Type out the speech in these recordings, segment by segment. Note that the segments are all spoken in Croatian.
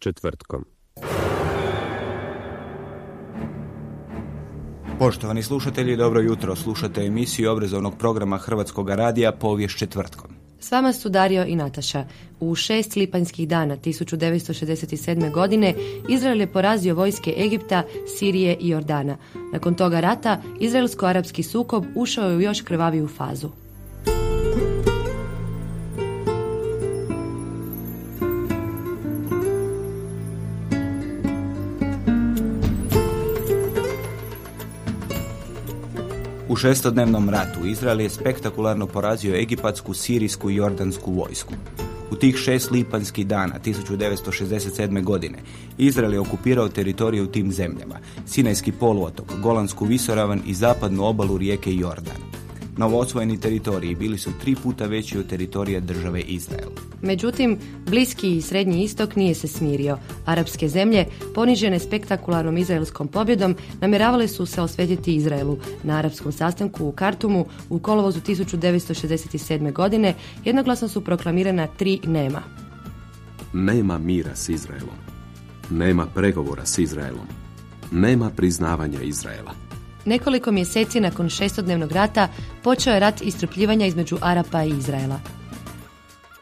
Četvrtkom. Poštovani slušatelji, dobro jutro. Slušate emisiju obrazovnog programa Hrvatskog radija Povijest četvrtkom. S vama su Dario i Nataša. U šest lipanjskih dana 1967. godine Izrael je porazio vojske Egipta, Sirije i Jordana. Nakon toga rata, izraelsko-arapski sukob ušao je u još krvaviju fazu. U šestodnevnom ratu Izrael je spektakularno porazio egipatsku, sirijsku i jordansku vojsku. U tih šest lipanskih dana 1967. godine Izrael je okupirao teritorije u tim zemljama, Sinajski poluotok, Golansku visoravan i zapadnu obalu rijeke Jordan. Novoosvojeni teritoriji bili su tri puta veći od teritorija države Izrael. Međutim, Bliski i Srednji istok nije se smirio. Arapske zemlje, ponižene spektakularnom izraelskom pobjedom, namjeravale su se osvetiti Izraelu. Na arapskom sastanku u Kartumu u kolovozu 1967. godine jednoglasno su proklamirana tri nema. Nema mira s Izraelom. Nema pregovora s Izraelom. Nema priznavanja Izraela. Nekoliko mjeseci nakon šestodnevnog rata počeo je rat istrpljivanja između Arapa i Izraela.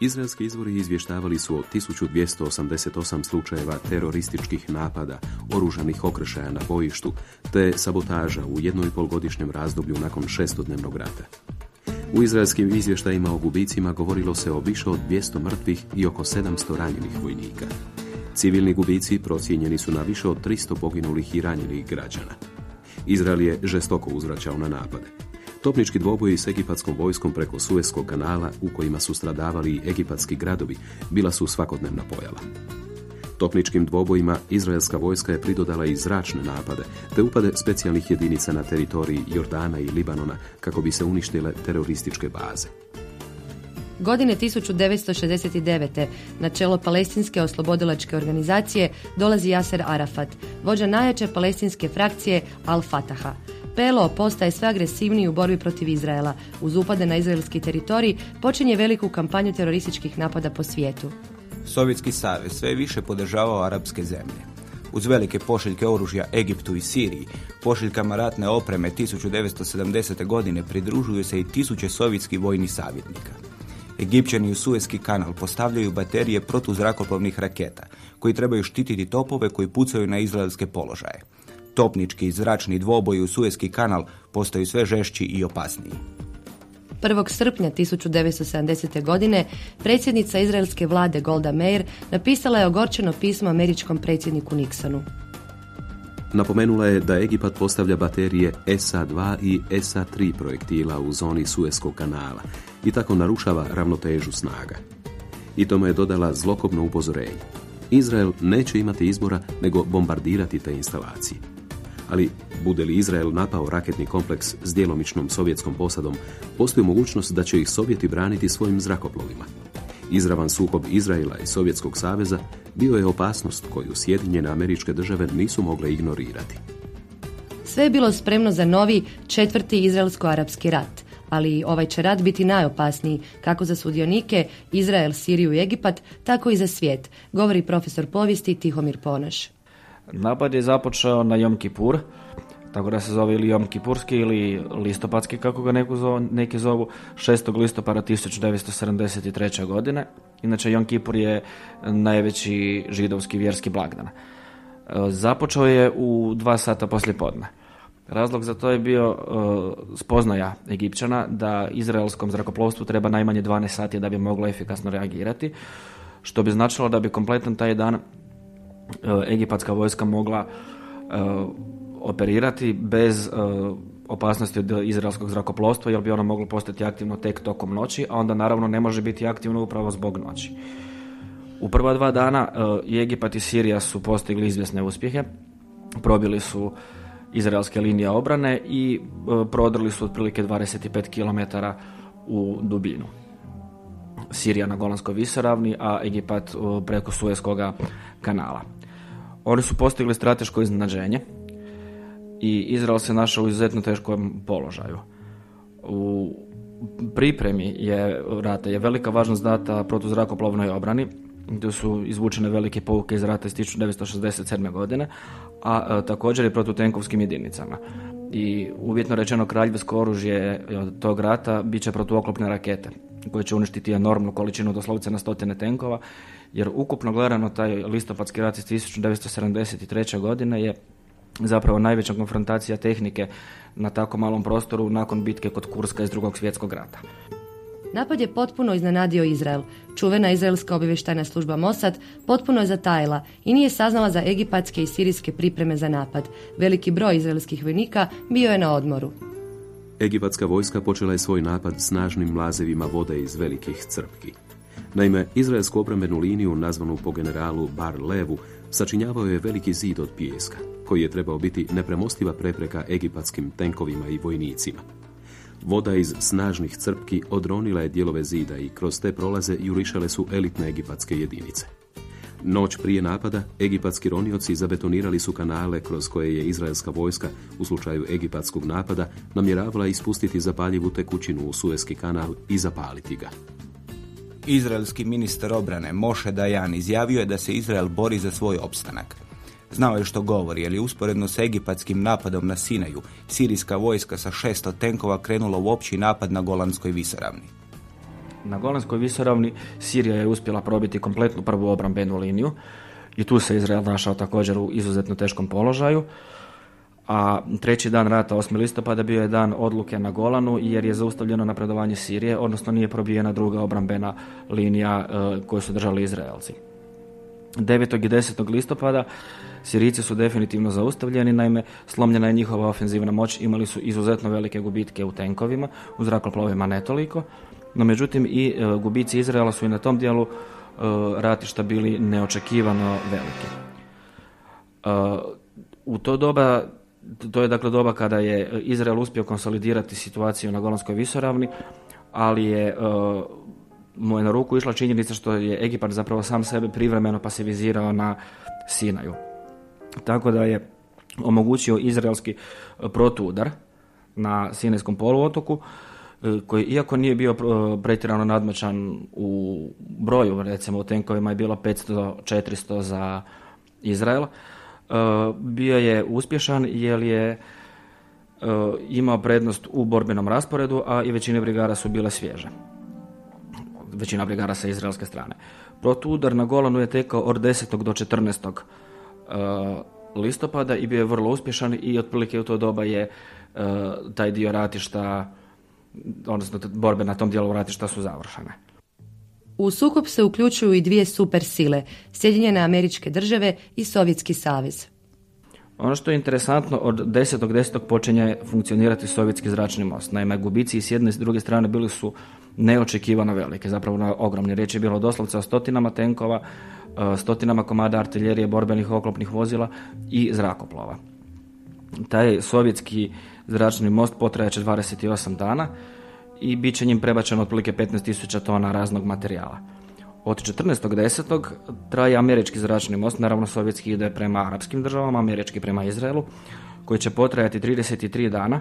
Izraelski izvori izvještavali su o 1288 slučajeva terorističkih napada, oružanih okršaja na bojištu, te sabotaža u jednoj polgodišnjem razdoblju nakon šestodnevnog rata. U izraelskim izvještajima o gubicima govorilo se o više od 200 mrtvih i oko 700 ranjenih vojnika. Civilni gubici procijenjeni su na više od 300 poginulih i ranjenih građana. Izrael je žestoko uzvraćao na napade. Topnički dvoboji s egipatskom vojskom preko Sueskog kanala u kojima su stradavali i egipatski gradovi bila su svakodnevna pojava. Topničkim dvobojima izraelska vojska je pridodala i zračne napade te upade specijalnih jedinica na teritoriji Jordana i Libanona kako bi se uništile terorističke baze. Godine 1969. na čelo palestinske oslobodilačke organizacije dolazi Jaser Arafat, vođa najjače palestinske frakcije Al-Fataha. PLO postaje sve agresivniji u borbi protiv Izraela. Uz upade na izraelski teritorij počinje veliku kampanju terorističkih napada po svijetu. Sovjetski savez sve više podržavao arapske zemlje. Uz velike pošiljke oružja Egiptu i Siriji, pošiljkama ratne opreme 1970. godine pridružuju se i tisuće sovjetskih vojnih savjetnika. Egipćani u Suezki kanal postavljaju baterije protuzrakoplovnih raketa, koji trebaju štititi topove koji pucaju na izraelske položaje. Topnički i zračni dvoboji u Suezki kanal postaju sve žešći i opasniji. 1. srpnja 1970. godine predsjednica izraelske vlade Golda Meir napisala je ogorčeno pismo američkom predsjedniku Nixonu. Napomenula je da Egipat postavlja baterije SA-2 i SA-3 projektila u zoni Sueskog kanala i tako narušava ravnotežu snaga. I tome je dodala zlokobno upozorenje. Izrael neće imati izbora nego bombardirati te instalacije. Ali bude li Izrael napao raketni kompleks s djelomičnom sovjetskom posadom, postoji mogućnost da će ih Sovjeti braniti svojim zrakoplovima. Izravan sukob Izraela i Sovjetskog saveza bio je opasnost koju Sjedinjene američke države nisu mogle ignorirati. Sve je bilo spremno za novi četvrti izraelsko-arapski rat, ali ovaj će rat biti najopasniji kako za sudionike Izrael, Siriju i Egipat, tako i za svijet, govori profesor povijesti Tihomir Ponaš. Napad je započeo na Jom Kipur, tako da se zove ili Jom Kipurski ili listopadski, kako ga neko zovu, neki zovu, 6. listopada 1973. godine. Inače, Jom Kipur je najveći židovski vjerski blagdan. Započeo je u dva sata poslije podne. Razlog za to je bio uh, spoznaja Egipćana da izraelskom zrakoplovstvu treba najmanje 12 sati da bi moglo efikasno reagirati, što bi značilo da bi kompletan taj dan uh, egipatska vojska mogla uh, operirati bez opasnosti od izraelskog zrakoplovstva, jer bi ono moglo postati aktivno tek tokom noći, a onda naravno ne može biti aktivno upravo zbog noći. U prva dva dana i Egipat i Sirija su postigli izvjesne uspjehe, probili su izraelske linije obrane i e, prodrli su otprilike 25 km u dubinu. Sirija na Golanskoj visoravni, a Egipat e, preko Suezkoga kanala. Oni su postigli strateško iznenađenje i Izrael se našao u izuzetno teškom položaju. U pripremi je rata je velika važnost data protuzrakoplovnoj obrani, gdje su izvučene velike pouke iz rata iz 1967. godine, a, također i protutenkovskim jedinicama. I uvjetno rečeno kraljevsko oružje od tog rata bit će protuoklopne rakete koje će uništiti enormnu količinu doslovce na stotine tenkova, jer ukupno gledano taj listopadski rat iz 1973. godine je zapravo najveća konfrontacija tehnike na tako malom prostoru nakon bitke kod Kurska iz drugog svjetskog rata. Napad je potpuno iznenadio Izrael. Čuvena izraelska obavještajna služba Mossad potpuno je zatajila i nije saznala za egipatske i sirijske pripreme za napad. Veliki broj izraelskih vojnika bio je na odmoru. Egipatska vojska počela je svoj napad snažnim mlazevima vode iz velikih crpki. Naime, izraelsku obrambenu liniju, nazvanu po generalu Bar Levu, sačinjavao je veliki zid od pijeska, koji je trebao biti nepremostiva prepreka egipatskim tenkovima i vojnicima. Voda iz snažnih crpki odronila je dijelove zida i kroz te prolaze jurišale su elitne egipatske jedinice. Noć prije napada, egipatski ronioci zabetonirali su kanale kroz koje je izraelska vojska, u slučaju egipatskog napada, namjeravala ispustiti zapaljivu tekućinu u Suezki kanal i zapaliti ga. Izraelski ministar obrane Moše Dajan izjavio je da se Izrael bori za svoj opstanak. Znao je što govori, jer je usporedno sa egipatskim napadom na Sinaju, sirijska vojska sa 600 tenkova krenula u opći napad na Golanskoj visoravni. Na Golanskoj visoravni Sirija je uspjela probiti kompletnu prvu obrambenu liniju i tu se Izrael našao također u izuzetno teškom položaju. A treći dan rata, 8. listopada, bio je dan odluke na Golanu jer je zaustavljeno napredovanje Sirije, odnosno nije probijena druga obrambena linija e, koju su držali Izraelci. 9. i 10. listopada Sirijci su definitivno zaustavljeni, naime slomljena je njihova ofenzivna moć, imali su izuzetno velike gubitke u tenkovima, u zrakoplovima ne toliko, no međutim i e, gubici Izraela su i na tom dijelu e, ratišta bili neočekivano veliki. E, u to doba, to je dakle doba kada je Izrael uspio konsolidirati situaciju na Golanskoj visoravni, ali je mu je na ruku išla činjenica što je Egipat zapravo sam sebe privremeno pasivizirao na Sinaju. Tako da je omogućio izraelski e, protuudar na Sinajskom poluotoku, e, koji iako nije bio e, pretjerano nadmoćan u broju, recimo u tenkovima je bilo 500-400 za Izrael, bio je uspješan jer je imao prednost u borbenom rasporedu, a i većine brigara su bile svježe. Većina brigara sa izraelske strane. Protuudar na Golanu je tekao od 10. do 14 listopada i bio je vrlo uspješan i otprilike u to doba je e, taj dio ratišta, odnosno borbe na tom dijelu ratišta su završene. U sukob se uključuju i dvije super sile, Sjedinjene američke države i Sovjetski savez. Ono što je interesantno, od 10. 10. počinje funkcionirati sovjetski zračni most. Naime, gubici i s jedne i s druge strane bili su neočekivano velike, zapravo na ogromni. Riječ je bilo doslovce o stotinama tenkova, e, stotinama komada artiljerije, borbenih oklopnih vozila i zrakoplova. Taj sovjetski zračni most potrajaće 28 dana i bit će njim prebačeno otprilike 15.000 tona raznog materijala. Od 14.10. traje američki zračni most, naravno sovjetski ide prema arapskim državama, američki prema Izraelu, koji će potrajati 33 dana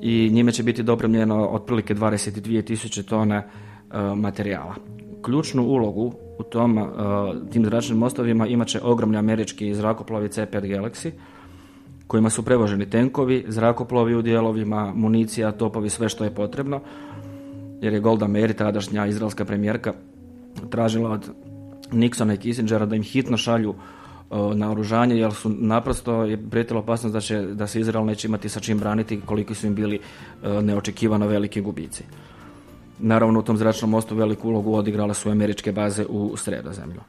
i njime će biti dopremljeno otprilike 22.000 tona e, materijala. Ključnu ulogu u tom, e, tim zračnim mostovima imat će ogromni američki zrakoplovi C-5 Galaxy, kojima su prevoženi tenkovi, zrakoplovi u dijelovima, municija, topovi, sve što je potrebno, jer je Golda Meir, tadašnja izraelska premijerka, tražila od Nixona i Kissingera da im hitno šalju naoružanje jer su naprosto je prijetila opasnost da, će, da se Izrael neće imati sa čim braniti koliko su im bili neočekivano veliki gubici. Naravno u tom zračnom mostu veliku ulogu odigrale su američke baze u sredozemlju.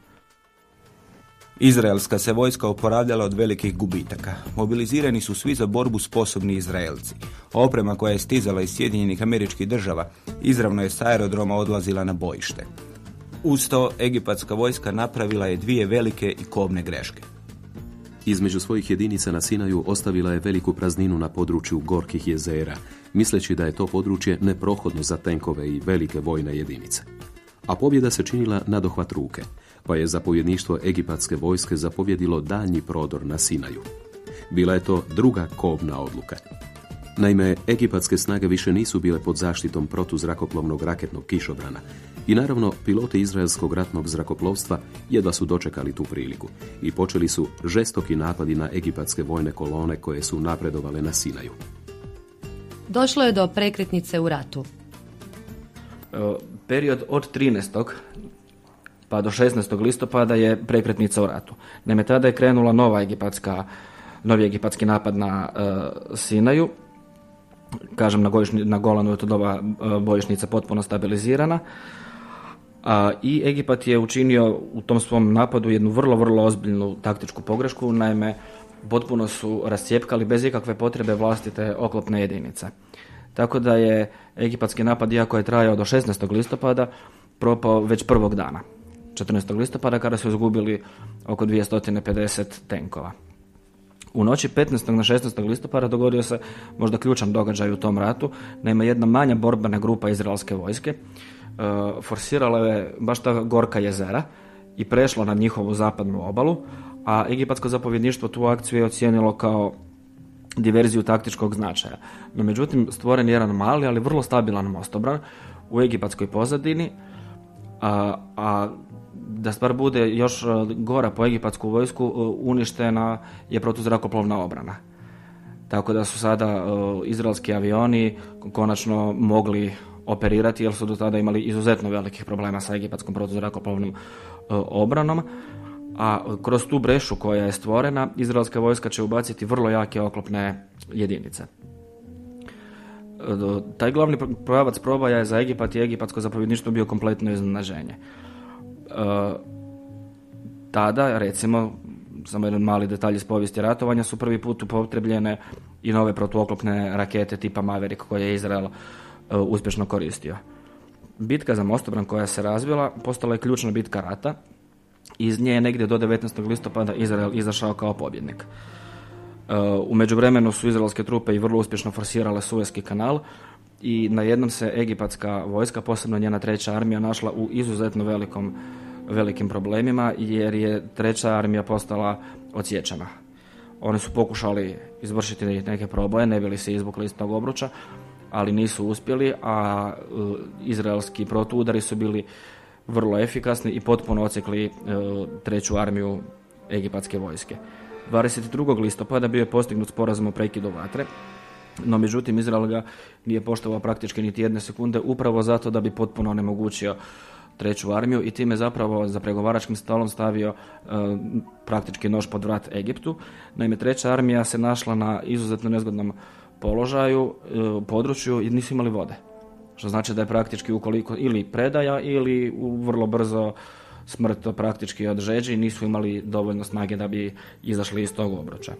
Izraelska se vojska oporavljala od velikih gubitaka. Mobilizirani su svi za borbu sposobni Izraelci. Oprema koja je stizala iz Sjedinjenih američkih država izravno je s aerodroma odlazila na bojište. Uz to, egipatska vojska napravila je dvije velike i kobne greške. Između svojih jedinica na Sinaju ostavila je veliku prazninu na području Gorkih jezera, misleći da je to područje neprohodno za tenkove i velike vojne jedinice. A pobjeda se činila na dohvat ruke – pa je zapovjedništvo egipatske vojske zapovjedilo daljnji prodor na Sinaju. Bila je to druga kobna odluka. Naime, egipatske snage više nisu bile pod zaštitom protuzrakoplovnog raketnog kišobrana i naravno piloti izraelskog ratnog zrakoplovstva jedva su dočekali tu priliku i počeli su žestoki napadi na egipatske vojne kolone koje su napredovale na Sinaju. Došlo je do prekretnice u ratu. E, period od 13 pa do 16. listopada je prekretnica u ratu. Naime, tada je krenula nova egipatska, novi egipatski napad na uh, Sinaju. Kažem, na, na Golanu je to doba uh, bojišnica potpuno stabilizirana. A, I Egipat je učinio u tom svom napadu jednu vrlo, vrlo ozbiljnu taktičku pogrešku. Naime, potpuno su rascijepkali bez ikakve potrebe vlastite oklopne jedinice. Tako da je egipatski napad, iako je trajao do 16. listopada, propao već prvog dana. 14. listopada kada su izgubili oko 250 tenkova. U noći 15. na 16. listopada dogodio se možda ključan događaj u tom ratu. Naime, jedna manja borbena grupa izraelske vojske uh, forsirala je baš ta gorka jezera i prešla na njihovu zapadnu obalu, a egipatsko zapovjedništvo tu akciju je ocijenilo kao diverziju taktičkog značaja. No međutim, stvoren je jedan mali, ali vrlo stabilan mostobran u egipatskoj pozadini, a, a da stvar bude još e, gora po egipatsku vojsku, e, uništena je protuzrakoplovna obrana. Tako da su sada e, izraelski avioni konačno mogli operirati jer su do tada imali izuzetno velikih problema sa egipatskom protuzrakoplovnom obranom. A kroz tu brešu koja je stvorena, izraelska vojska će ubaciti vrlo jake oklopne jedinice. Taj glavni pravac probaja je za Egipat i egipatsko zapovjedništvo bio kompletno iznenaženje. E, tada, recimo, samo jedan mali detalj iz povijesti ratovanja, su prvi put upotrebljene i nove protuoklopne rakete tipa Maverick koje je Izrael e, uspješno koristio. Bitka za Mostobran koja se razvila postala je ključna bitka rata. Iz nje je negdje do 19. listopada Izrael izašao kao pobjednik. E, u međuvremenu su izraelske trupe i vrlo uspješno forsirale Suezki kanal, i na jednom se egipatska vojska, posebno njena treća armija, našla u izuzetno velikom, velikim problemima jer je treća armija postala odsječana. Oni su pokušali izvršiti neke proboje, ne bili se izvukli iz tog obruča, ali nisu uspjeli, a e, izraelski protuudari su bili vrlo efikasni i potpuno ocekli e, treću armiju egipatske vojske. 22. listopada bio je postignut sporazum o prekidu vatre, no međutim Izrael ga nije poštovao praktički niti jedne sekunde upravo zato da bi potpuno onemogućio treću armiju i time zapravo za pregovaračkim stolom stavio e, praktički nož pod vrat Egiptu. Naime, treća armija se našla na izuzetno nezgodnom položaju, e, području i nisu imali vode. Što znači da je praktički ukoliko ili predaja ili u vrlo brzo smrt praktički od žeđi nisu imali dovoljno snage da bi izašli iz tog obroča.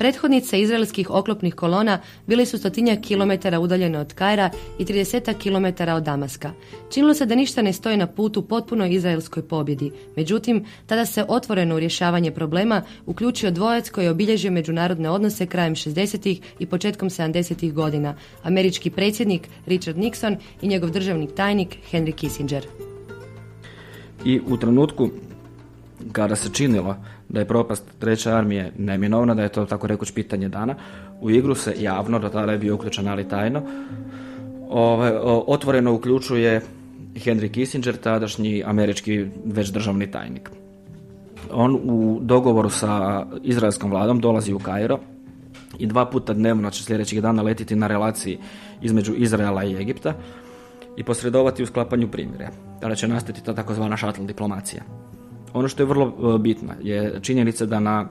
Prethodnice izraelskih oklopnih kolona bili su stotinjak kilometara udaljene od Kajra i 30 kilometara od Damaska. Činilo se da ništa ne stoji na putu potpunoj izraelskoj pobjedi. Međutim, tada se otvoreno u rješavanje problema uključio dvojac koji je obilježio međunarodne odnose krajem 60. i početkom 70. godina. Američki predsjednik Richard Nixon i njegov državni tajnik Henry Kissinger. I u trenutku kada se činilo da je propast treće armije neminovna, da je to tako rekuć pitanje dana. U igru se javno, do tada je bio uključen ali tajno, ove, otvoreno uključuje Henry Kissinger, tadašnji američki već državni tajnik. On u dogovoru sa izraelskom vladom dolazi u Kairo i dva puta dnevno će sljedećeg dana letiti na relaciji između Izraela i Egipta i posredovati u sklapanju primjere. Tada će nastati ta takozvana šatl diplomacija. Ono što je vrlo bitno je činjenica da na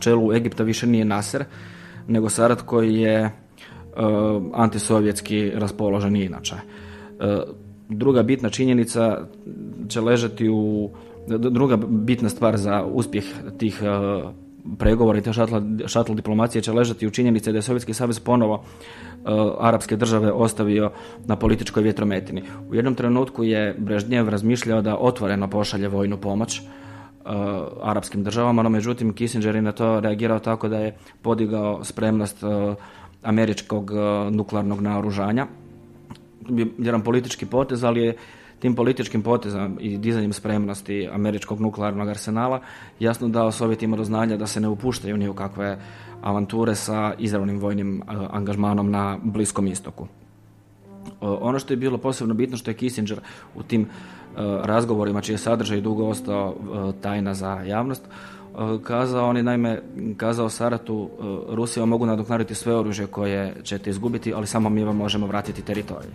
čelu Egipta više nije Nasser, nego Sarat koji je antisovjetski raspoložen inače. Druga bitna činjenica će ležati u druga bitna stvar za uspjeh tih pregovora i te šatl, diplomacije će ležati u činjenici da je Sovjetski savez ponovo uh, arapske države ostavio na političkoj vjetrometini. U jednom trenutku je Brežnjev razmišljao da otvoreno pošalje vojnu pomoć uh, arapskim državama, no međutim Kissinger je na to reagirao tako da je podigao spremnost uh, američkog nuklearnog naoružanja. Jedan politički potez, ali je tim političkim potezom i dizanjem spremnosti američkog nuklearnog arsenala jasno dao Sovjetima do znanja da se ne upuštaju ni u kakve avanture sa izravnim vojnim e, angažmanom na Bliskom istoku. E, ono što je bilo posebno bitno što je Kissinger u tim e, razgovorima čiji je sadržaj dugo ostao tajna za javnost, kazao, on je naime kazao Saratu, Rusija mogu nadoknaditi sve oružje koje ćete izgubiti, ali samo mi vam možemo vratiti teritorij.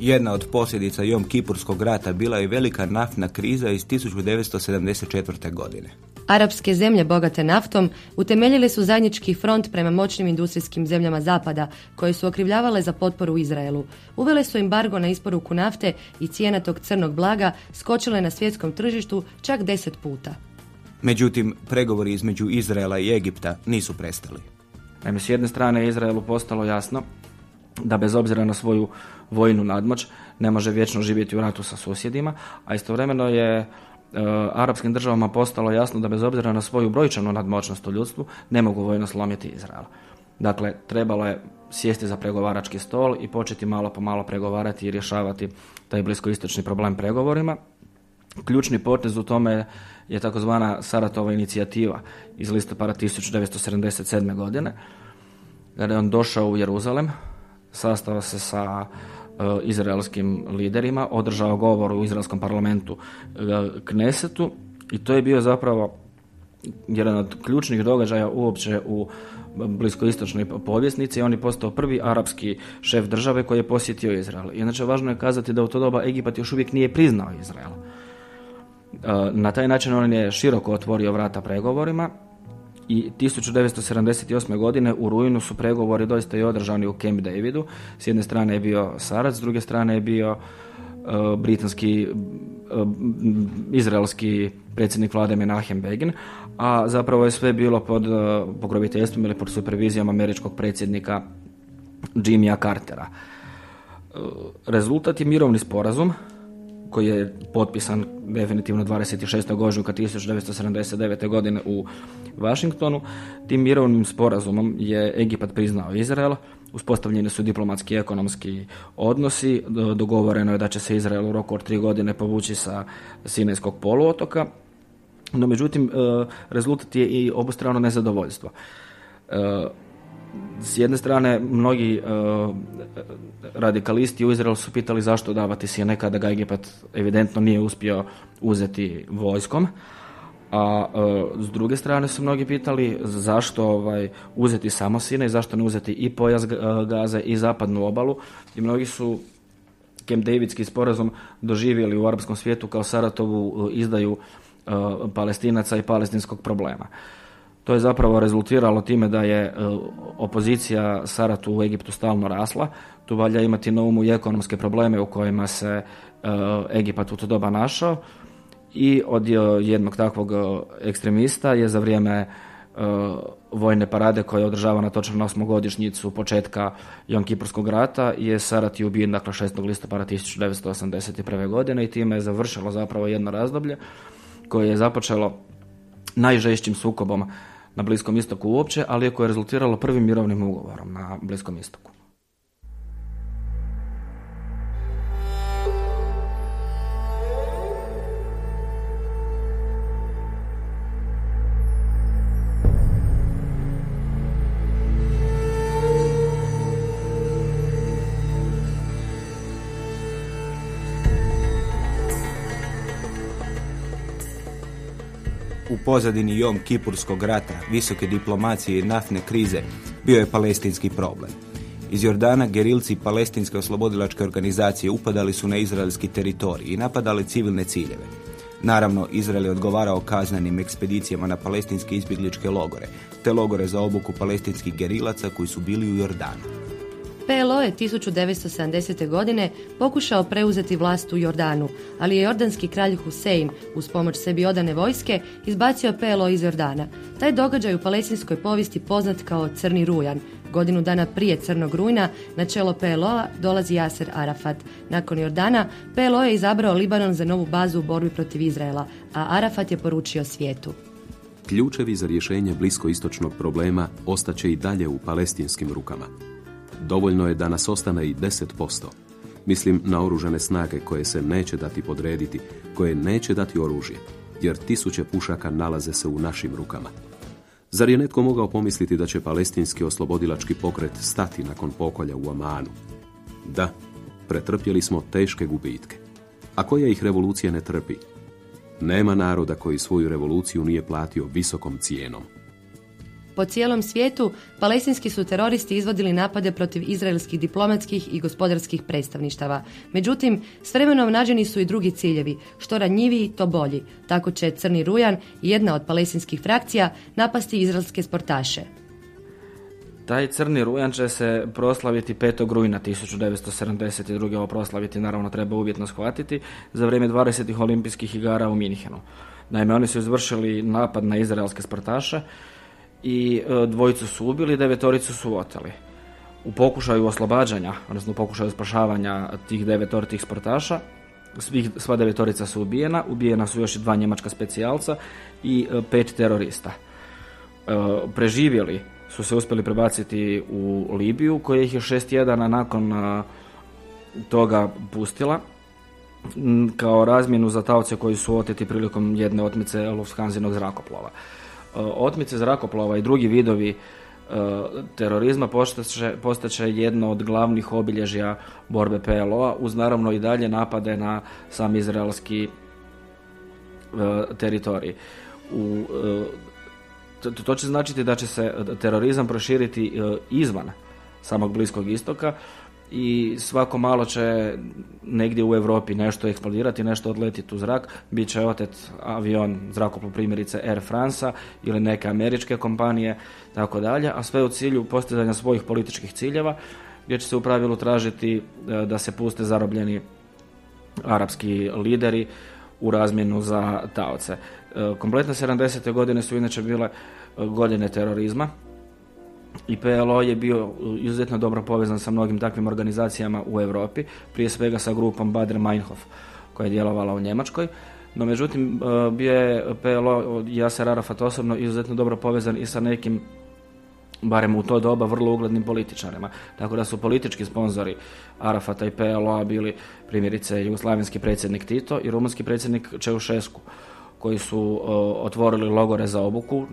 Jedna od posljedica Jom Kipurskog rata bila je velika naftna kriza iz 1974. godine. Arapske zemlje bogate naftom utemeljile su zajednički front prema moćnim industrijskim zemljama zapada, koje su okrivljavale za potporu Izraelu. Uvele su embargo na isporuku nafte i cijena tog crnog blaga skočile na svjetskom tržištu čak deset puta. Međutim, pregovori između Izraela i Egipta nisu prestali. Naime, s jedne strane je Izraelu postalo jasno da bez obzira na svoju vojnu nadmoć ne može vječno živjeti u ratu sa susjedima, a istovremeno je e, arapskim državama postalo jasno da bez obzira na svoju brojčanu nadmoćnost u ljudstvu ne mogu vojno slomiti Izrael. Dakle, trebalo je sjesti za pregovarački stol i početi malo po malo pregovarati i rješavati taj bliskoistočni problem pregovorima. Ključni potez u tome je takozvana Saratova inicijativa iz listopada 1977. godine, kada je on došao u Jeruzalem, sastao se sa e, izraelskim liderima, održao govor u izraelskom parlamentu e, Knesetu i to je bio zapravo jedan od ključnih događaja uopće u bliskoistočnoj povjesnici. On je postao prvi arapski šef države koji je posjetio Izrael. Inače, važno je kazati da u to doba Egipat još uvijek nije priznao Izrael. E, na taj način on je široko otvorio vrata pregovorima i 1978. godine u rujnu su pregovori doista i održani u Camp Davidu. S jedne strane je bio Sarac, s druge strane je bio uh, britanski, uh, izraelski predsjednik vlade Menahem Begin, a zapravo je sve bilo pod uh, pokroviteljstvom ili pod supervizijom američkog predsjednika Jimmya Cartera. Rezultat je mirovni sporazum koji je potpisan definitivno 26. ožujka 1979. godine u Washingtonu. Tim mirovnim sporazumom je Egipat priznao Izrael, uspostavljeni su diplomatski i ekonomski odnosi, dogovoreno je da će se Izrael u roku od tri godine povući sa Sinajskog poluotoka, no međutim e, rezultat je i obostrano nezadovoljstvo. E, s jedne strane, mnogi uh, radikalisti u Izraelu su pitali zašto davati Sine kada ga Egipat evidentno nije uspio uzeti vojskom, a uh, s druge strane su mnogi pitali zašto ovaj, uzeti samo Sine i zašto ne uzeti i pojas Gaze i zapadnu obalu i mnogi su Camp Davidski sporazum doživjeli u arapskom svijetu kao Saratovu izdaju palestinaca i palestinskog problema. To je zapravo rezultiralo time da je e, opozicija Saratu u Egiptu stalno rasla. Tu valja imati na umu i ekonomske probleme u kojima se e, Egipat u to doba našao i od jednog takvog e, ekstremista je za vrijeme vojne parade koja je održavana točno na osmogodišnjicu početka Jom Kipurskog rata je Sarat je ubijen dakle 6. listopada 1981. godine i time je završilo zapravo jedno razdoblje koje je započelo najžešćim sukobom na Bliskom istoku uopće, ali je koje je rezultiralo prvim mirovnim ugovorom na Bliskom istoku. Pozadini Jom Kipurskog rata, visoke diplomacije i naftne krize bio je palestinski problem. Iz Jordana gerilci palestinske oslobodilačke organizacije upadali su na izraelski teritorij i napadali civilne ciljeve. Naravno, Izrael je odgovarao kaznenim ekspedicijama na palestinske izbjegličke logore, te logore za obuku palestinskih gerilaca koji su bili u Jordanu. PLO je 1970. godine pokušao preuzeti vlast u Jordanu, ali je jordanski kralj Husein uz pomoć sebi odane vojske izbacio PLO iz Jordana. Taj događaj u palestinskoj povijesti poznat kao Crni rujan. Godinu dana prije Crnog rujna na čelo PLO-a dolazi Jaser Arafat. Nakon Jordana PLO je izabrao Libanon za novu bazu u borbi protiv Izraela, a Arafat je poručio svijetu. Ključevi za rješenje bliskoistočnog problema ostaće i dalje u palestinskim rukama. Dovoljno je da nas ostane i 10%. Mislim na oružane snage koje se neće dati podrediti, koje neće dati oružje, jer tisuće pušaka nalaze se u našim rukama. Zar je netko mogao pomisliti da će palestinski oslobodilački pokret stati nakon pokolja u Amanu? Da, pretrpjeli smo teške gubitke. A koja ih revolucija ne trpi? Nema naroda koji svoju revoluciju nije platio visokom cijenom. Po cijelom svijetu, palestinski su teroristi izvodili napade protiv izraelskih diplomatskih i gospodarskih predstavništava. Međutim, s vremenom nađeni su i drugi ciljevi, što ranjiviji, to bolji. Tako će Crni Rujan, jedna od palestinskih frakcija, napasti izraelske sportaše. Taj crni rujan će se proslaviti 5. rujna 1972. Ovo proslaviti naravno treba uvjetno shvatiti za vrijeme 20. olimpijskih igara u Minhenu. Naime, oni su izvršili napad na izraelske sportaše i e, dvojicu su ubili, devetoricu su oteli. U pokušaju oslobađanja, odnosno u pokušaju spašavanja tih devetortih sportaša, svih, sva devetorica su ubijena, ubijena su još i dva njemačka specijalca i e, pet terorista. E, preživjeli su se uspjeli prebaciti u Libiju, koja ih je šest jedana nakon toga pustila kao razmjenu za taoce koji su oteti prilikom jedne otmice Lufthansinog zrakoplova. E, otmice zrakoplova i drugi vidovi e, terorizma postaće, postaće jedno od glavnih obilježja borbe PLO-a uz naravno i dalje napade na sam izraelski e, teritorij. U, to, to će značiti da će se terorizam proširiti izvan samog Bliskog istoka i svako malo će negdje u Europi nešto eksplodirati, nešto odletiti u zrak, bit će otet avion, zrakoplov primjerice Air France ili neke američke kompanije, tako dalje, a sve u cilju postizanja svojih političkih ciljeva, gdje će se u pravilu tražiti e, da se puste zarobljeni arapski lideri u razmjenu za taoce. E, kompletne 70. godine su inače bile e, godine terorizma, i PLO je bio izuzetno dobro povezan sa mnogim takvim organizacijama u Europi, prije svega sa grupom Bader Meinhof koja je djelovala u Njemačkoj. No međutim, e, bio je PLO, Jaser Arafat osobno, izuzetno dobro povezan i sa nekim barem u to doba vrlo uglednim političarima. Tako da su politički sponzori Arafata i PLO-a bili primjerice jugoslavenski predsjednik Tito i rumunski predsjednik Čeušesku koji su e, otvorili logore za obuku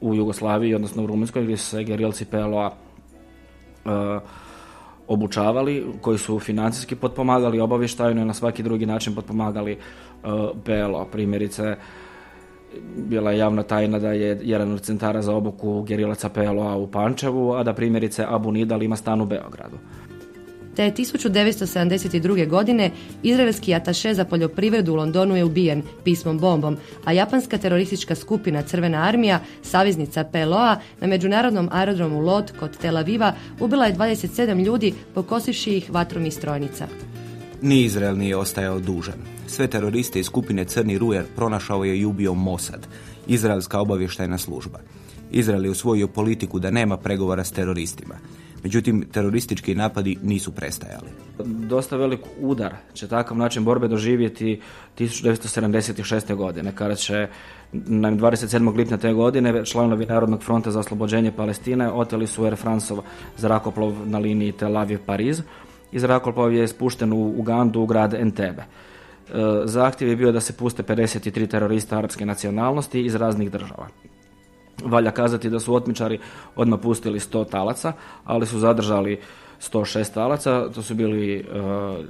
u Jugoslaviji, odnosno u Rumunjskoj, gdje su se gerilci PLO-a e, obučavali, koji su financijski potpomagali, obavještajno i na svaki drugi način potpomagali e, PLO. Primjerice, bila je javna tajna da je jedan od centara za obuku gerilaca PLO-a u Pančevu, a da primjerice Abu Nidal ima stan u Beogradu te 1972. godine izraelski ataše za poljoprivredu u Londonu je ubijen pismom bombom, a japanska teroristička skupina Crvena armija, saveznica PLO-a, na međunarodnom aerodromu Lot kod Tel Aviva ubila je 27 ljudi pokosivši ih vatrom iz strojnica. Ni Izrael nije ostajao dužan. Sve teroriste iz skupine Crni Rujer pronašao je i ubio Mossad, izraelska obavještajna služba. Izrael je usvojio politiku da nema pregovora s teroristima. Međutim, teroristički napadi nisu prestajali. Dosta velik udar će takav način borbe doživjeti 1976. godine, kada će na 27. lipnja te godine članovi Narodnog fronta za oslobođenje Palestine oteli su Air Franceov zrakoplov na liniji Tel Aviv-Pariz i zrakoplov je spušten u Ugandu u grad Entebbe. Zahtjev je bio da se puste 53 terorista arapske nacionalnosti iz raznih država. Valja kazati da su otmičari odmah pustili 100 talaca, ali su zadržali 106 talaca, to su bili e,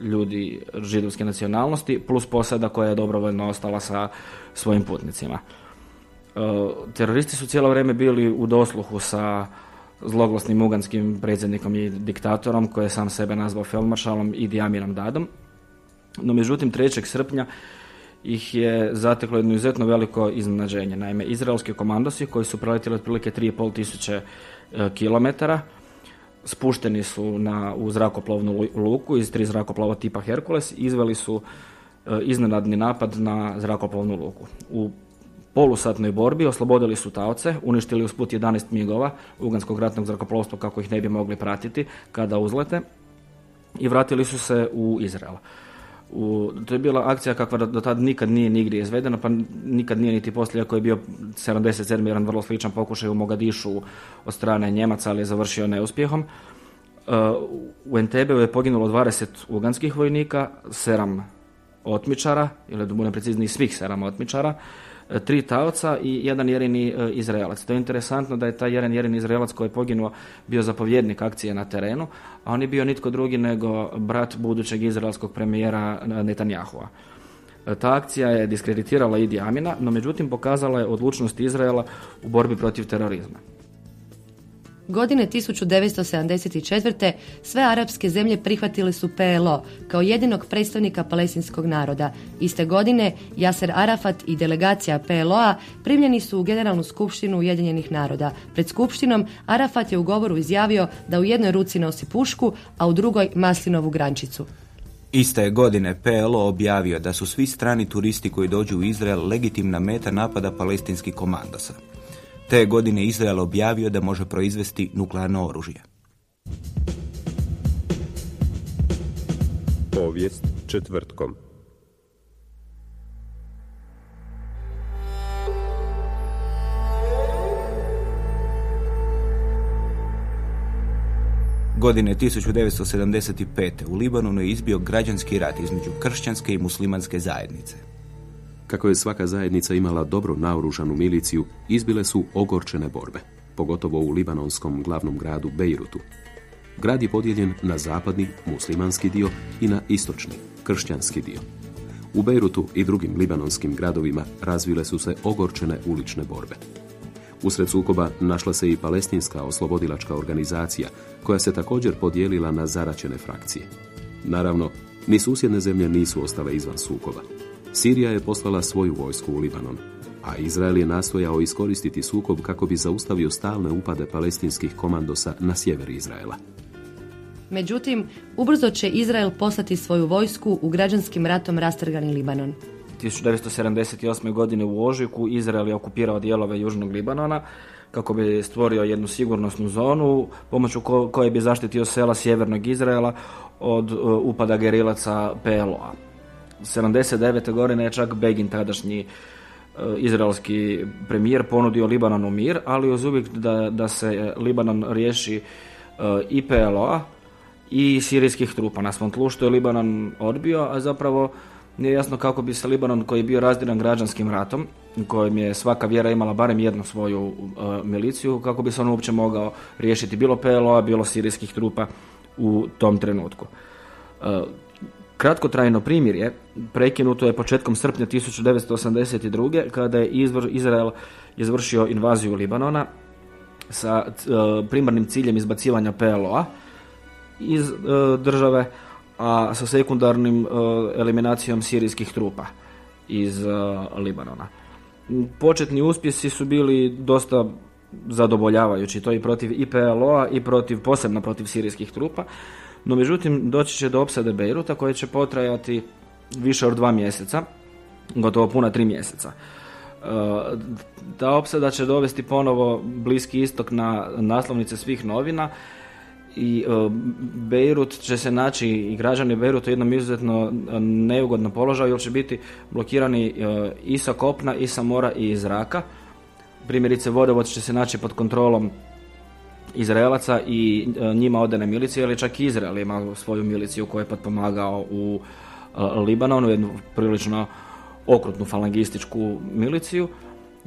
ljudi židovske nacionalnosti, plus posada koja je dobrovoljno ostala sa svojim putnicima. E, teroristi su cijelo vrijeme bili u dosluhu sa zloglasnim uganskim predsjednikom i diktatorom, koji je sam sebe nazvao feldmaršalom i Dijamirom Dadom. No, međutim, 3. srpnja ih je zateklo jedno izuzetno veliko iznenađenje. Naime, izraelski komandosi koji su preletili otprilike 3,5 tisuće e, kilometara, spušteni su na, u zrakoplovnu luku iz tri zrakoplova tipa Herkules i izveli su e, iznenadni napad na zrakoplovnu luku. U polusatnoj borbi oslobodili su taoce, uništili usput 11 migova uganskog ratnog zrakoplovstva kako ih ne bi mogli pratiti kada uzlete i vratili su se u Izrael. U, to je bila akcija kakva do tada nikad nije nigdje izvedena, pa nikad nije niti poslije koji je bio 77. jedan vrlo sličan pokušaj u Mogadišu od strane Njemaca, ali je završio neuspjehom. Uh, u Entebeu je poginulo 20 uganskih vojnika, 7 otmičara, ili da budem precizniji svih 7 otmičara, tri taoca i jedan jerini e, Izraelac. To je interesantno da je taj jedan jerini Izraelac koji je poginuo bio zapovjednik akcije na terenu, a on je bio nitko drugi nego brat budućeg izraelskog premijera e, Netanyahua. E, ta akcija je diskreditirala Idi Amina, no međutim pokazala je odlučnost Izraela u borbi protiv terorizma. Godine 1974. sve arapske zemlje prihvatile su PLO kao jedinog predstavnika palestinskog naroda. Iste godine Jaser Arafat i delegacija PLO-a primljeni su u Generalnu skupštinu Ujedinjenih naroda. Pred skupštinom Arafat je u govoru izjavio da u jednoj ruci nosi pušku, a u drugoj maslinovu grančicu. Iste godine PLO objavio da su svi strani turisti koji dođu u Izrael legitimna meta napada palestinskih komandosa. Te godine Izrael objavio da može proizvesti nuklearno oružje. Povijest četvrtkom. Godine 1975. u Libanonu je izbio građanski rat između kršćanske i muslimanske zajednice. Kako je svaka zajednica imala dobro naoružanu miliciju, izbile su ogorčene borbe, pogotovo u libanonskom glavnom gradu Bejrutu. Grad je podijeljen na zapadni, muslimanski dio i na istočni, kršćanski dio. U Bejrutu i drugim libanonskim gradovima razvile su se ogorčene ulične borbe. Usred sukoba našla se i palestinska oslobodilačka organizacija, koja se također podijelila na zaračene frakcije. Naravno, ni susjedne zemlje nisu ostale izvan sukoba. Sirija je poslala svoju vojsku u Libanon, a Izrael je nastojao iskoristiti sukob kako bi zaustavio stalne upade palestinskih komandosa na sjever Izraela. Međutim, ubrzo će Izrael poslati svoju vojsku u građanskim ratom rastrgani Libanon. 1978. godine u Ožujku Izrael je okupirao dijelove Južnog Libanona kako bi stvorio jednu sigurnosnu zonu pomoću koje bi zaštitio sela sjevernog Izraela od uh, upada gerilaca PLO-a. 79. godine je čak Begin, tadašnji e, izraelski premijer, ponudio Libanonu mir, ali uz uvijek da, da se Libanon riješi e, i PLO-a i sirijskih trupa. Na svom tlu što je Libanon odbio, a zapravo nije jasno kako bi se Libanon koji je bio razdiran građanskim ratom, kojem je svaka vjera imala barem jednu svoju uh, miliciju, kako bi se on uopće mogao riješiti bilo PLO-a, bilo sirijskih trupa u tom trenutku. Kratkotrajno primirje prekinuto je početkom srpnja 1982. kada je Izrael izvršio invaziju Libanona sa e, primarnim ciljem izbacivanja PLO-a iz e, države, a sa sekundarnim e, eliminacijom sirijskih trupa iz Libanona. Početni uspjesi su bili dosta zadovoljavajući, to i protiv i PLO-a i protiv, posebno protiv sirijskih trupa. No međutim, doći će do opsade Beiruta koje će potrajati više od dva mjeseca, gotovo puna tri mjeseca. E, ta opsada će dovesti ponovo Bliski istok na naslovnice svih novina i e, Beirut će se naći i građani Beiruta u jednom izuzetno neugodnom položaju jer će biti blokirani e, i sa kopna i sa mora i iz zraka. Primjerice vodovod će se naći pod kontrolom Izraelaca i e, njima odane milicije, ali čak i Izrael ima svoju miliciju koju je potpomagao u e, Libanonu, jednu prilično okrutnu falangističku miliciju.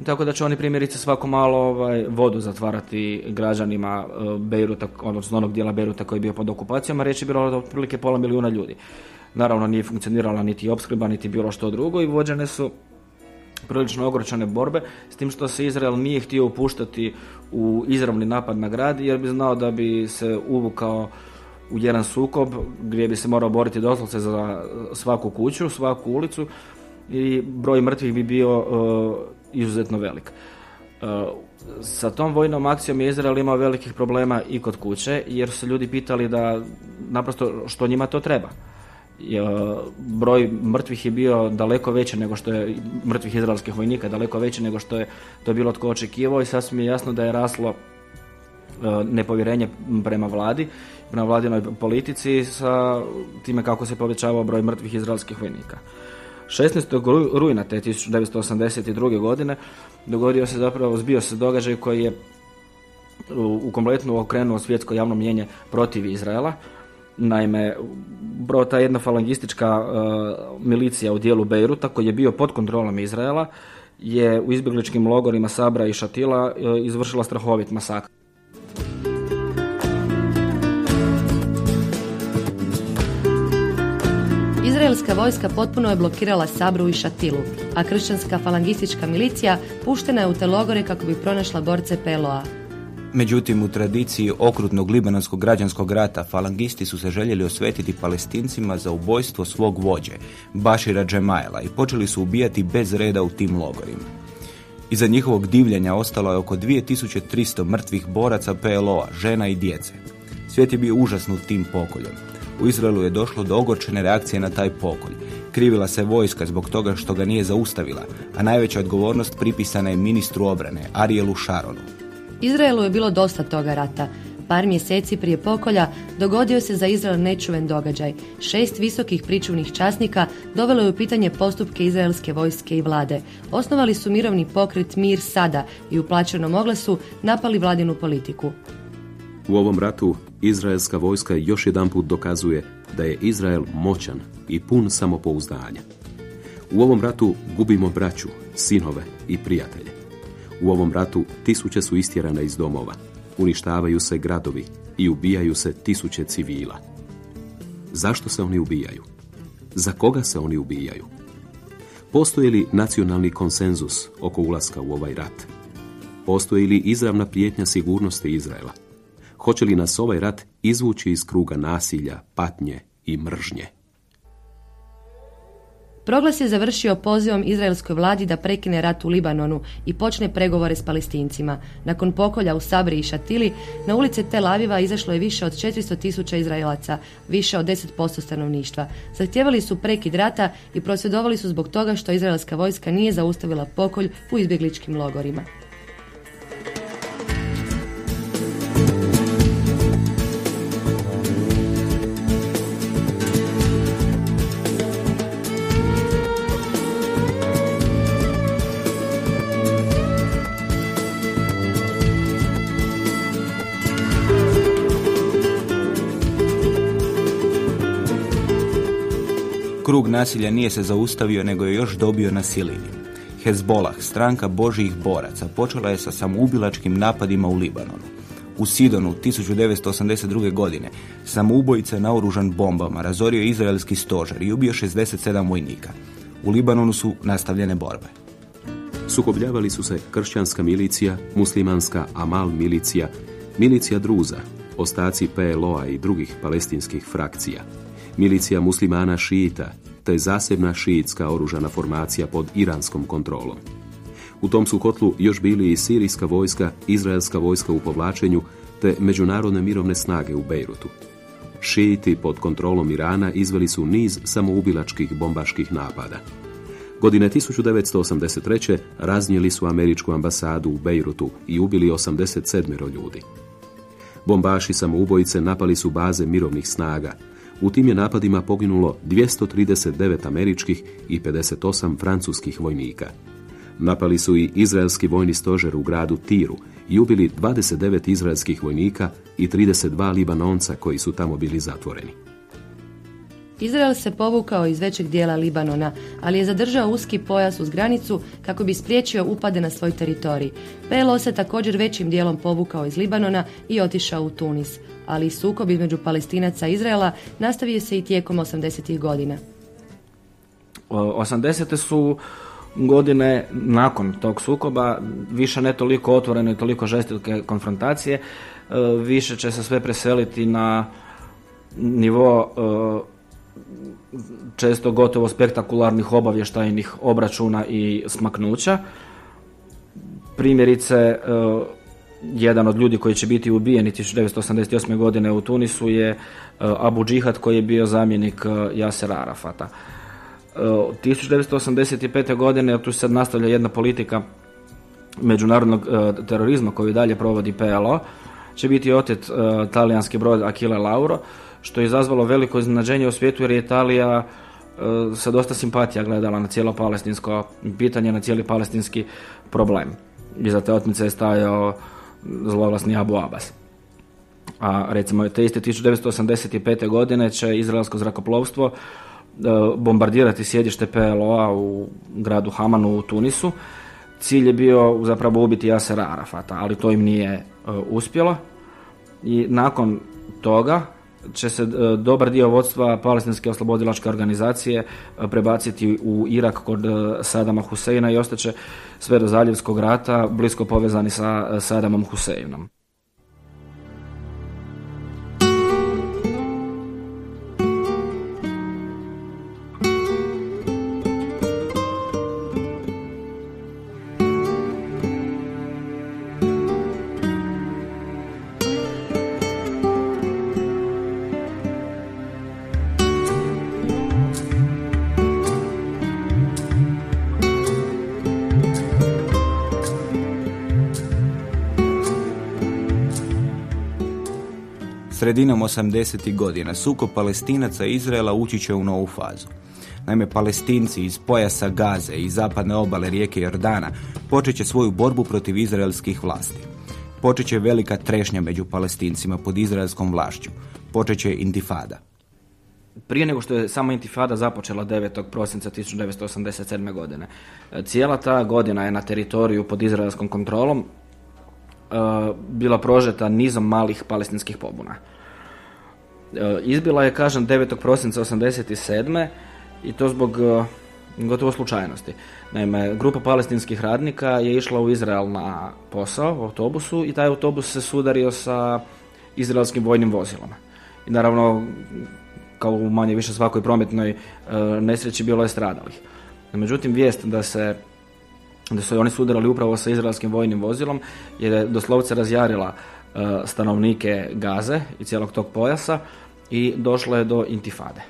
Tako da će oni primjerice svako malo ovaj, vodu zatvarati građanima e, Beiruta, odnosno onog dijela Beiruta koji je bio pod okupacijom, a reći je bilo otprilike pola milijuna ljudi. Naravno nije funkcionirala niti opskrba, niti bilo što drugo i vođene su prilično ogročane borbe, s tim što se Izrael nije htio upuštati u izravni napad na grad, jer bi znao da bi se uvukao u jedan sukob gdje bi se morao boriti doslovce za svaku kuću, svaku ulicu i broj mrtvih bi bio izuzetno velik. Sa tom vojnom akcijom je Izrael imao velikih problema i kod kuće, jer su ljudi pitali da naprosto što njima to treba. Broj mrtvih je bio daleko veći nego što je mrtvih izraelskih vojnika, daleko veći nego što je to bilo tko očekivao i sasvim je jasno da je raslo nepovjerenje prema vladi, prema vladinoj politici sa time kako se povećavao broj mrtvih izraelskih vojnika. 16. rujna te 1982. godine dogodio se zapravo, zbio se događaj koji je u kompletnu okrenuo svjetsko javno mjenje protiv Izraela. Naime, bro, ta jedna falangistička uh, milicija u dijelu Beiruta koji je bio pod kontrolom Izraela je u izbjegličkim logorima Sabra i Šatila uh, izvršila strahovit masakr. Izraelska vojska potpuno je blokirala Sabru i Šatilu, a kršćanska falangistička milicija puštena je u te logore kako bi pronašla borce PLO-a. Međutim, u tradiciji okrutnog libanonskog građanskog rata falangisti su se željeli osvetiti palestincima za ubojstvo svog vođe, Bašira Džemajla, i počeli su ubijati bez reda u tim logorima. Iza njihovog divljenja ostalo je oko 2300 mrtvih boraca PLO-a, žena i djece. Svijet je bio užasnut tim pokoljom. U Izraelu je došlo do ogorčene reakcije na taj pokolj. Krivila se vojska zbog toga što ga nije zaustavila, a najveća odgovornost pripisana je ministru obrane, Arielu Šaronu. Izraelu je bilo dosta toga rata. Par mjeseci prije pokolja dogodio se za Izrael nečuven događaj. Šest visokih pričuvnih časnika dovelo je u pitanje postupke izraelske vojske i vlade. Osnovali su mirovni pokret Mir Sada i u plaćenom oglasu napali vladinu politiku. U ovom ratu izraelska vojska još jedanput dokazuje da je Izrael moćan i pun samopouzdanja. U ovom ratu gubimo braću, sinove i prijatelje. U ovom ratu tisuće su istjerane iz domova, uništavaju se gradovi i ubijaju se tisuće civila. Zašto se oni ubijaju? Za koga se oni ubijaju? Postoji li nacionalni konsenzus oko ulaska u ovaj rat? Postoji li izravna prijetnja sigurnosti Izraela? Hoće li nas ovaj rat izvući iz kruga nasilja, patnje i mržnje? Proglas je završio pozivom izraelskoj vladi da prekine rat u Libanonu i počne pregovore s palestincima. Nakon pokolja u Sabri i Šatili, na ulice Tel Aviva izašlo je više od 400 tisuća Izraelaca, više od 10% stanovništva. Zahtjevali su prekid rata i prosvjedovali su zbog toga što izraelska vojska nije zaustavila pokolj u izbjegličkim logorima. Krug nasilja nije se zaustavio, nego je još dobio na silini. Hezbolah, stranka božijih boraca, počela je sa samoubilačkim napadima u Libanonu. U Sidonu 1982. godine samoubojica naoružan bombama razorio izraelski stožar i ubio 67 vojnika. U Libanonu su nastavljene borbe. Sukobljavali su se kršćanska milicija, muslimanska Amal milicija, milicija Druza, ostaci PLO-a i drugih palestinskih frakcija, milicija muslimana šijita, te zasebna šiitska oružana formacija pod iranskom kontrolom. U tom su kotlu još bili i sirijska vojska, izraelska vojska u povlačenju, te međunarodne mirovne snage u Bejrutu. Šijiti pod kontrolom Irana izveli su niz samoubilačkih bombaških napada. Godine 1983. raznijeli su američku ambasadu u Bejrutu i ubili 87 ljudi. Bombaši samoubojice napali su baze mirovnih snaga, u tim je napadima poginulo 239 američkih i 58 francuskih vojnika. Napali su i izraelski vojni stožer u gradu Tiru i ubili 29 izraelskih vojnika i 32 libanonca koji su tamo bili zatvoreni. Izrael se povukao iz većeg dijela Libanona, ali je zadržao uski pojas uz granicu kako bi spriječio upade na svoj teritorij. PLO se također većim dijelom povukao iz Libanona i otišao u Tunis ali sukob između palestinaca i Izraela nastavio se i tijekom 80. godina. 80. su godine nakon tog sukoba više ne toliko otvorene i toliko žestike konfrontacije, e, više će se sve preseliti na nivo e, često gotovo spektakularnih obavještajnih obračuna i smaknuća. Primjerice, e, jedan od ljudi koji će biti ubijeni 1988. godine u Tunisu je e, Abu Džihad koji je bio zamjenik Jasera Arafata. 1985. godine tu se nastavlja jedna politika međunarodnog terorizma koju dalje provodi PLO će biti otet talijanski brod Akile Lauro što je izazvalo veliko iznenađenje u svijetu jer je Italija e, sa dosta simpatija gledala na cijelo palestinsko pitanje, na cijeli palestinski problem. Iza te otmice je stajao zlovlasni Abu Abbas. A recimo te iste 1985. godine će izraelsko zrakoplovstvo e, bombardirati sjedište PLO-a u gradu Hamanu u Tunisu. Cilj je bio zapravo ubiti Jasera Arafata, ali to im nije e, uspjelo. I nakon toga će se e, dobar dio vodstva palestinske oslobodilačke organizacije prebaciti u Irak kod Sadama Huseina i ostaće sve rata blisko povezani sa Sadamom Huseinom. Sredinom 80. godina sukob palestinaca Izraela ući će u novu fazu. Naime, palestinci iz pojasa Gaze i zapadne obale rijeke Jordana počet će svoju borbu protiv izraelskih vlasti. Počet će velika trešnja među palestincima pod izraelskom vlašću. Počet će intifada. Prije nego što je sama intifada započela 9. prosinca 1987. godine, cijela ta godina je na teritoriju pod izraelskom kontrolom uh, bila prožeta nizom malih palestinskih pobuna. E, izbila je, kažem, 9. prosinca 87. i to zbog e, gotovo slučajnosti. Naime, grupa palestinskih radnika je išla u Izrael na posao u autobusu i taj autobus se sudario sa izraelskim vojnim vozilom. I naravno, kao u manje više svakoj prometnoj e, nesreći bilo je stradalih. Međutim, vijest da se da su oni sudarali upravo sa izraelskim vojnim vozilom je doslovce razjarila stanovnike Gaze i cijelog tog pojasa i došlo je do intifade.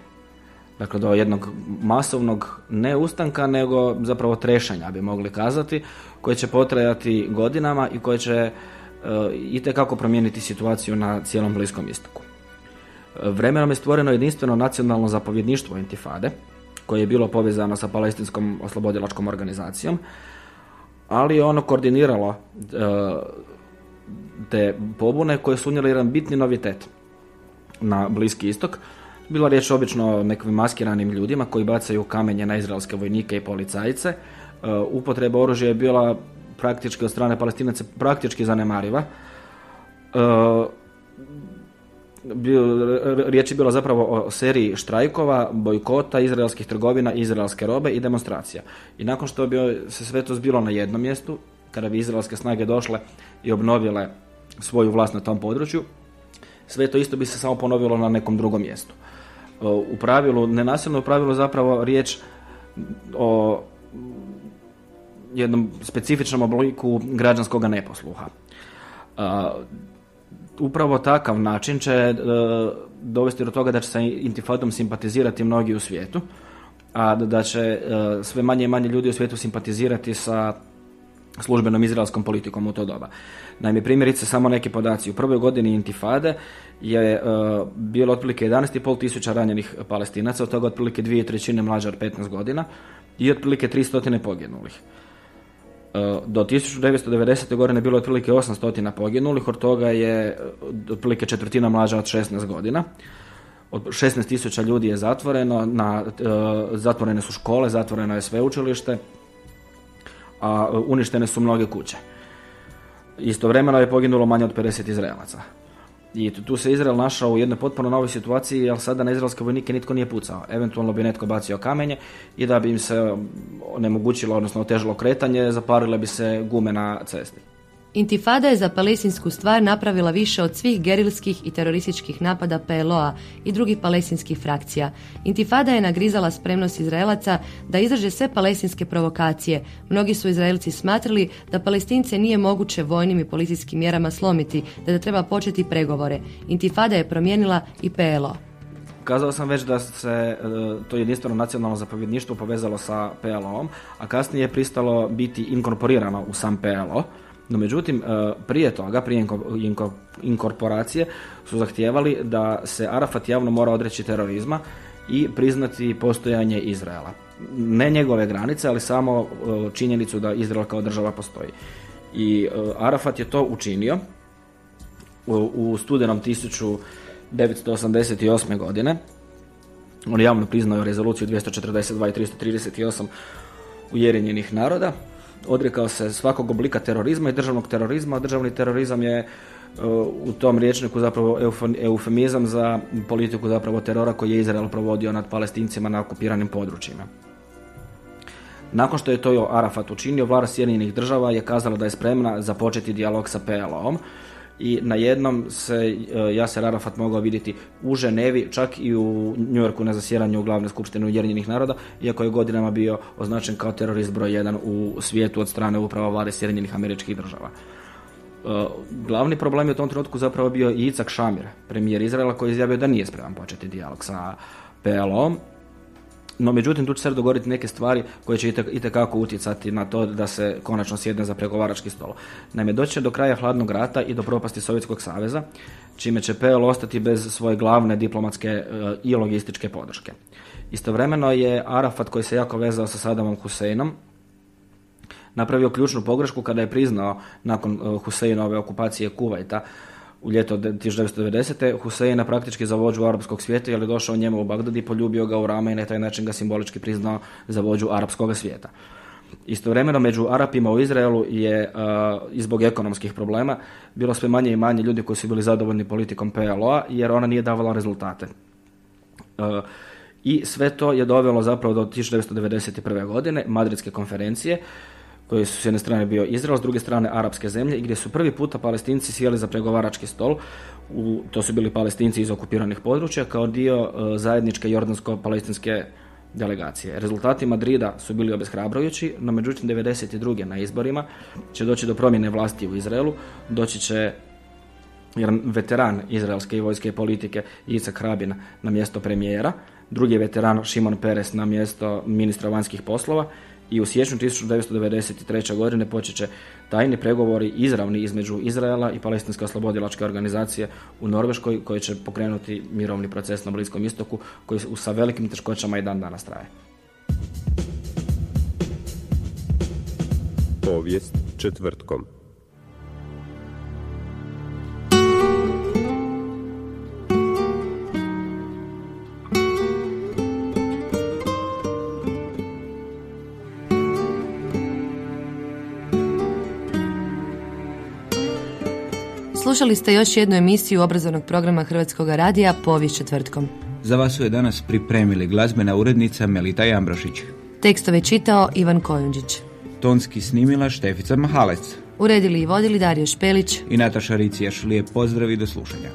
Dakle, do jednog masovnog ne ustanka, nego zapravo trešanja, bi mogli kazati, koje će potrajati godinama i koje će uh, itekako promijeniti situaciju na cijelom Bliskom istoku. Vremenom je stvoreno jedinstveno nacionalno zapovjedništvo intifade, koje je bilo povezano sa palestinskom oslobodilačkom organizacijom, ali je ono koordiniralo uh, te pobune koje su unijeli jedan bitni novitet – na Bliski istok. Bilo riječ obično o nekim maskiranim ljudima koji bacaju kamenje na izraelske vojnike i policajce. E, upotreba oružja je bila praktički od strane palestinaca praktički zanemariva. E, riječ je bila zapravo o seriji štrajkova, bojkota izraelskih trgovina, izraelske robe i demonstracija. I nakon što bi se sve to zbilo na jednom mjestu, kada bi izraelske snage došle i obnovile svoju vlast na tom području, sve to isto bi se samo ponovilo na nekom drugom mjestu. E, u pravilu, nenasilno u pravilu zapravo riječ o jednom specifičnom obliku građanskog neposluha. E, upravo takav način će e, dovesti do toga da će se intifadom simpatizirati mnogi u svijetu, a da će sve manje i manje ljudi u svijetu simpatizirati sa službenom izraelskom politikom u to doba. Naime, primjerice samo neki podaci. U prvoj godini intifade je uh, bilo otprilike 11,5 tisuća ranjenih palestinaca, od toga otprilike dvije trećine mlađe od 15 godina i otprilike 300 poginulih. Uh, do 1990. godine bilo je otprilike 800 poginulih, od toga je otprilike četvrtina mlađa od 16 godina. Od 16 tisuća ljudi je zatvoreno, na, uh, zatvorene su škole, zatvoreno je sveučilište, a uništene su mnoge kuće. Istovremeno je poginulo manje od 50 Izraelaca. I tu se Izrael našao u jednoj potpuno novoj situaciji, jer sada na izraelske vojnike nitko nije pucao. Eventualno bi netko bacio kamenje i da bi im se onemogućilo, odnosno otežilo kretanje, zaparile bi se gume na cesti. Intifada je za palestinsku stvar napravila više od svih gerilskih i terorističkih napada PLO-a i drugih palestinskih frakcija. Intifada je nagrizala spremnost Izraelaca da izdrže sve palestinske provokacije. Mnogi su Izraelci smatrali da palestince nije moguće vojnim i policijskim mjerama slomiti, da, da treba početi pregovore. Intifada je promijenila i PLO. Kazao sam već da se e, to jedinstveno nacionalno zapovjedništvo povezalo sa PLO-om, a kasnije je pristalo biti inkorporirano u sam PLO. No međutim, e, prije toga, prije inkorporacije, su zahtijevali da se Arafat javno mora odreći terorizma i priznati postojanje Izraela. Ne njegove granice, ali samo e, činjenicu da Izrael kao država postoji. I Arafat je to učinio u studenom 1988. godine. On javno priznao rezoluciju 242 i 338 Ujedinjenih naroda. Odrekao se svakog oblika terorizma i državnog terorizma. Državni terorizam je uh, u tom riječniku zapravo eufemizam za politiku zapravo terora koji je Izrael provodio nad palestincima na okupiranim područjima. Nakon što je to Arafat učinio, vlada Sjedinjenih država je kazala da je spremna započeti dijalog sa PLO-om i na jednom se e, Jaser Arafat mogao vidjeti u Ženevi, čak i u Njujorku na zasjeranju u glavne skupštine Ujedinjenih naroda, iako je godinama bio označen kao terorist broj jedan u svijetu od strane upravo vlade Sjedinjenih američkih država. E, glavni problem je u tom trenutku zapravo bio i Icak Šamir, premijer Izraela koji je izjavio da nije spreman početi dijalog sa PLO-om no, međutim, tu će se dogoditi neke stvari koje će itekako utjecati na to da se konačno sjedne za pregovarački stol. Naime, doći će do kraja hladnog rata i do propasti Sovjetskog saveza, čime će PL ostati bez svoje glavne diplomatske e, i logističke podrške. Istovremeno je Arafat, koji se jako vezao sa Sadamom Huseinom, napravio ključnu pogrešku kada je priznao nakon e, Huseinove okupacije Kuvajta u ljeto 1990. Huseina praktički za vođu arapskog svijeta jer je došao njemu u Bagdad i poljubio ga u rame i na taj način ga simbolički priznao za vođu arapskog svijeta. Istovremeno među Arapima u Izraelu je i zbog ekonomskih problema bilo sve manje i manje ljudi koji su bili zadovoljni politikom PLO-a jer ona nije davala rezultate. I sve to je dovelo zapravo do 1991. godine Madridske konferencije koji su s jedne strane bio Izrael, s druge strane arapske zemlje i gdje su prvi puta palestinci sjeli za pregovarački stol. U, to su bili palestinci iz okupiranih područja kao dio e, zajedničke jordansko-palestinske delegacije. Rezultati Madrida su bili obeshrabrujući, no međutim 92. na izborima će doći do promjene vlasti u Izraelu, doći će jedan veteran izraelske i vojske politike Isak Rabin na mjesto premijera, drugi veteran Šimon Peres na mjesto ministra vanjskih poslova i u siječnju 1993. godine počet će tajni pregovori izravni između Izraela i Palestinske oslobodilačke organizacije u Norveškoj koji će pokrenuti mirovni proces na Bliskom istoku koji sa velikim teškoćama i dan danas traje. Povijest četvrtkom. Slušali ste još jednu emisiju obrazovnog programa Hrvatskog radija Povijest četvrtkom. Za vas su je danas pripremili glazbena urednica Melita Jambrošić. Tekstove čitao Ivan Kojundžić. Tonski snimila Štefica Mahalec. Uredili i vodili Dario Špelić i Nataša Ricijaš. Lijep pozdrav i do slušanja.